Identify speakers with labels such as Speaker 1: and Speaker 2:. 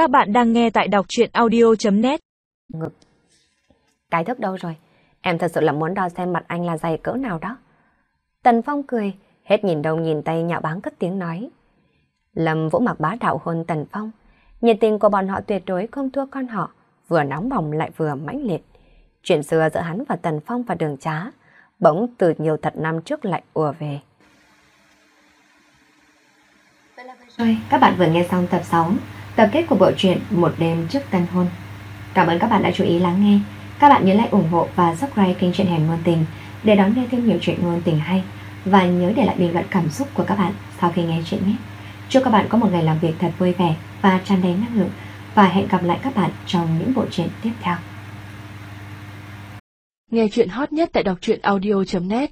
Speaker 1: Các bạn đang nghe tại đọc chuyện audio.net
Speaker 2: Ngực. Cái thức đâu rồi? Em thật sự là muốn đo xem mặt anh là dày cỡ nào đó. Tần Phong cười, hết nhìn đầu nhìn tay nhạo báng cất tiếng nói. Lâm Vũ mặc bá đạo hôn Tần Phong. Nhiệt tình của bọn họ tuyệt đối không thua con họ, vừa nóng bỏng lại vừa mãnh liệt. Chuyện xưa giữa hắn và Tần Phong và đường trá, bỗng từ nhiều thật năm trước lại ùa về.
Speaker 3: Rồi, các bạn vừa nghe xong tập 6, tập kết của bộ truyện Một đêm trước tân hôn. Cảm ơn các bạn đã chú ý lắng nghe. Các bạn nhớ like, ủng hộ và subscribe kênh truyện hẻm ngôn tình để đón nghe thêm nhiều chuyện ngôn tình hay và nhớ để lại bình luận cảm xúc của các bạn sau khi nghe chuyện nhé. Chúc các bạn có một ngày làm việc thật vui vẻ và tràn đầy năng lượng và hẹn gặp lại các bạn trong những bộ truyện tiếp theo.
Speaker 1: Nghe chuyện hot nhất tại đọc truyện audio.net